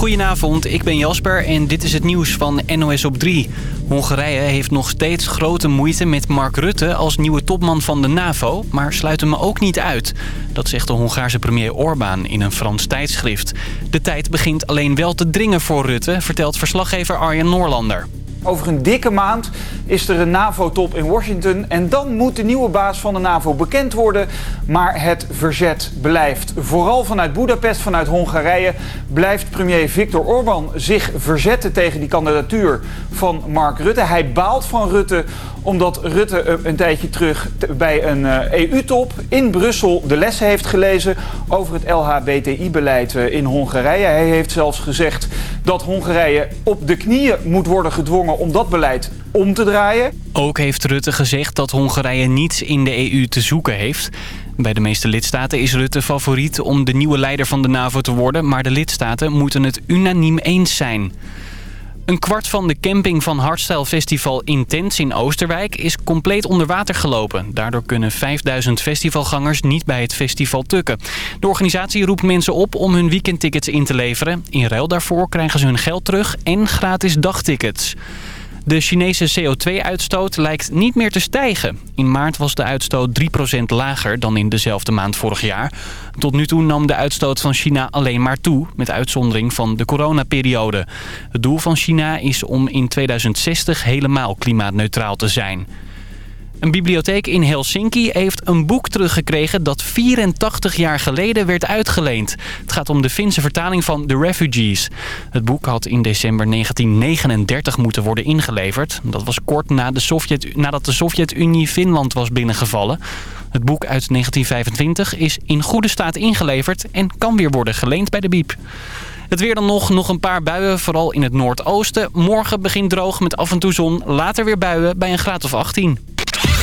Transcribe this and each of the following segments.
Goedenavond, ik ben Jasper en dit is het nieuws van NOS op 3. Hongarije heeft nog steeds grote moeite met Mark Rutte als nieuwe topman van de NAVO... maar sluit hem ook niet uit. Dat zegt de Hongaarse premier Orbán in een Frans tijdschrift. De tijd begint alleen wel te dringen voor Rutte, vertelt verslaggever Arjen Noorlander. Over een dikke maand is er een NAVO-top in Washington en dan moet de nieuwe baas van de NAVO bekend worden. Maar het verzet blijft. Vooral vanuit Budapest, vanuit Hongarije, blijft premier Viktor Orbán zich verzetten tegen die kandidatuur van Mark Rutte. Hij baalt van Rutte omdat Rutte een tijdje terug bij een EU-top in Brussel de lessen heeft gelezen over het LHBTI-beleid in Hongarije. Hij heeft zelfs gezegd dat Hongarije op de knieën moet worden gedwongen om dat beleid om te draaien. Ook heeft Rutte gezegd dat Hongarije niets in de EU te zoeken heeft. Bij de meeste lidstaten is Rutte favoriet om de nieuwe leider van de NAVO te worden... maar de lidstaten moeten het unaniem eens zijn. Een kwart van de camping van Hardstyle Festival Intens in Oosterwijk is compleet onder water gelopen. Daardoor kunnen 5000 festivalgangers niet bij het festival tukken. De organisatie roept mensen op om hun weekendtickets in te leveren. In ruil daarvoor krijgen ze hun geld terug en gratis dagtickets. De Chinese CO2-uitstoot lijkt niet meer te stijgen. In maart was de uitstoot 3% lager dan in dezelfde maand vorig jaar. Tot nu toe nam de uitstoot van China alleen maar toe, met uitzondering van de coronaperiode. Het doel van China is om in 2060 helemaal klimaatneutraal te zijn. Een bibliotheek in Helsinki heeft een boek teruggekregen dat 84 jaar geleden werd uitgeleend. Het gaat om de Finse vertaling van The Refugees. Het boek had in december 1939 moeten worden ingeleverd. Dat was kort na de Sovjet, nadat de Sovjet-Unie Finland was binnengevallen. Het boek uit 1925 is in goede staat ingeleverd en kan weer worden geleend bij de Biep. Het weer dan nog, nog een paar buien, vooral in het noordoosten. Morgen begint droog met af en toe zon, later weer buien bij een graad of 18.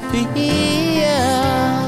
Sophia.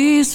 All these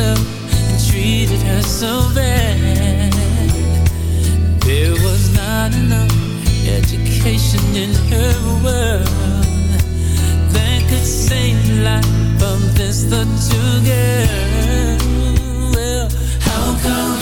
And treated her so bad. There was not enough education in her world that could save life this girl. Well, how come?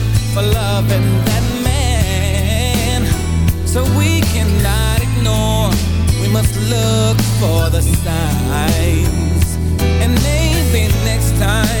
for loving that man. So we cannot ignore, we must look for the signs. And maybe next time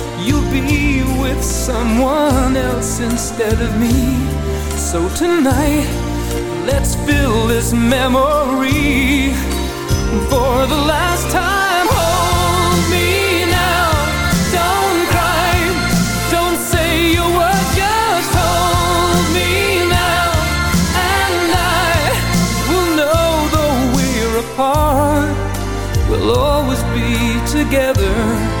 you'll be with someone else instead of me. So tonight, let's fill this memory for the last time. Hold me now, don't cry, don't say a word, just hold me now, and I will know though we're apart. We'll always be together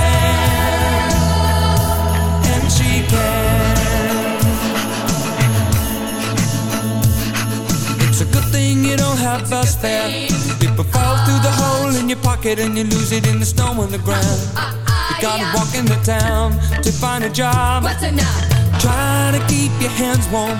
And you lose it in the snow on the ground You gotta walk into town to find a job. What's enough? Try to keep your hands warm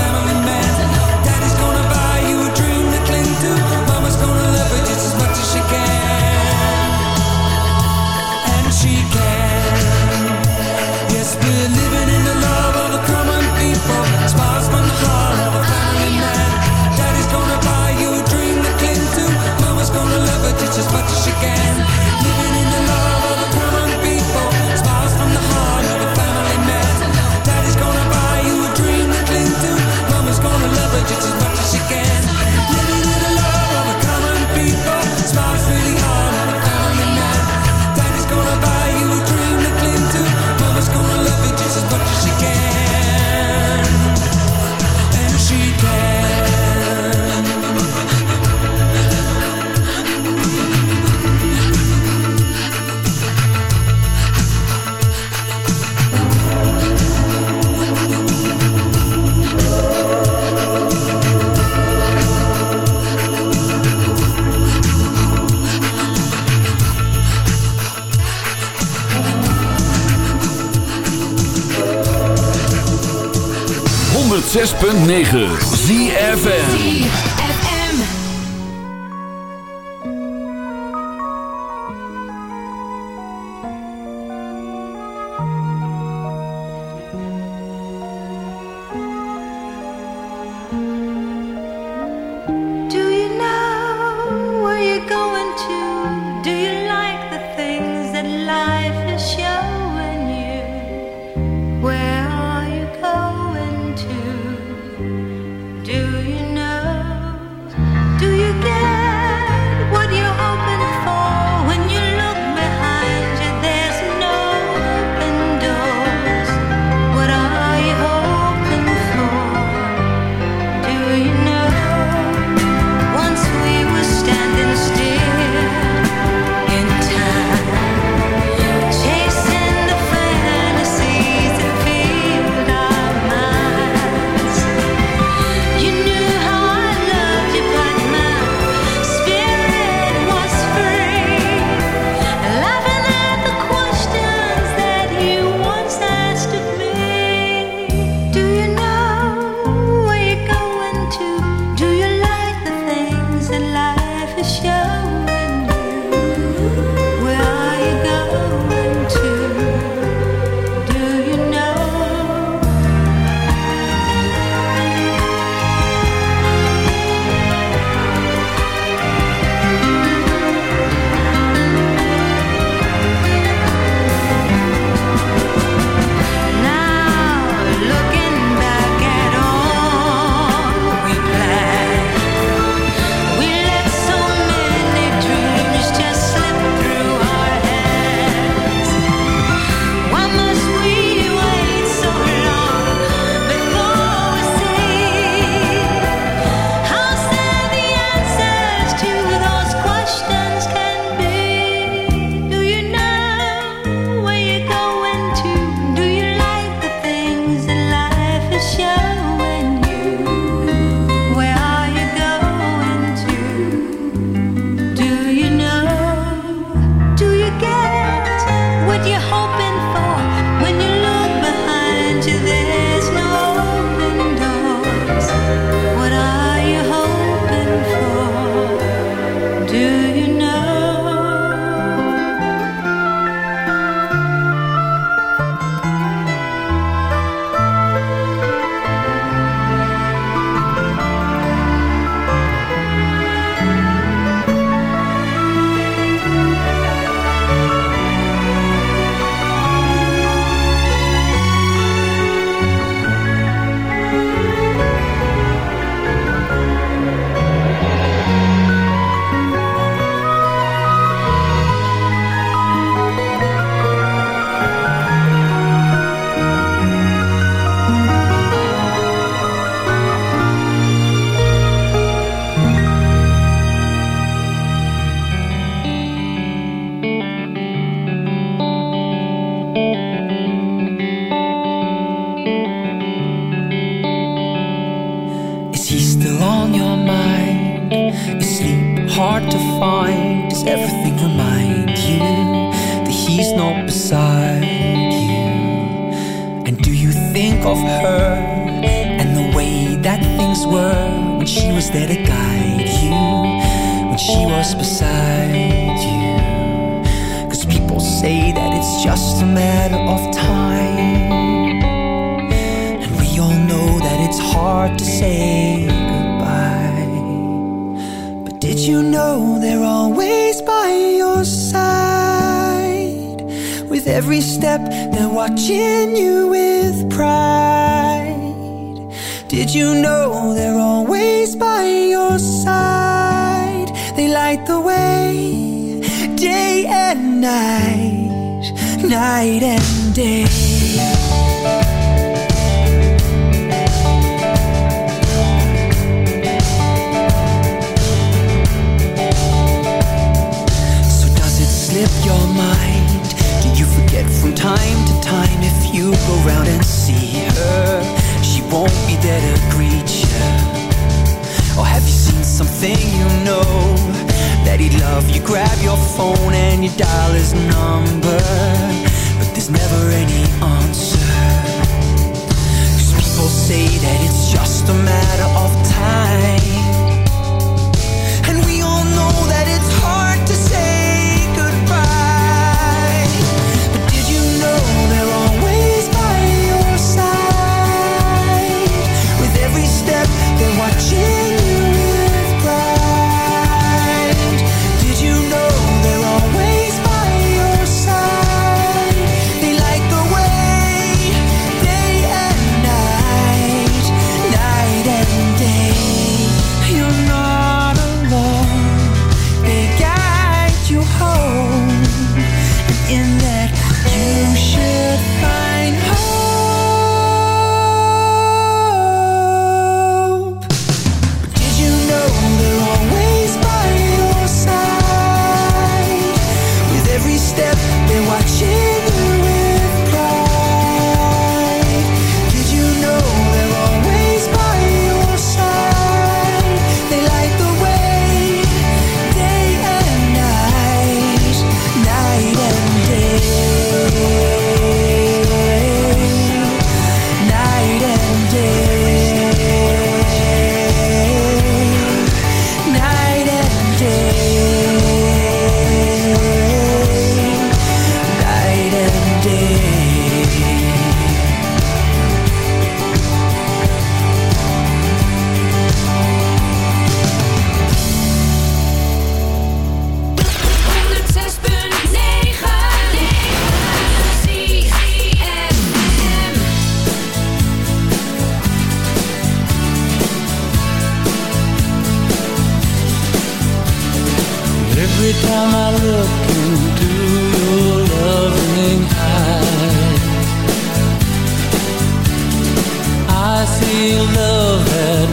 106.9 ZFN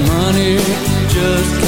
money just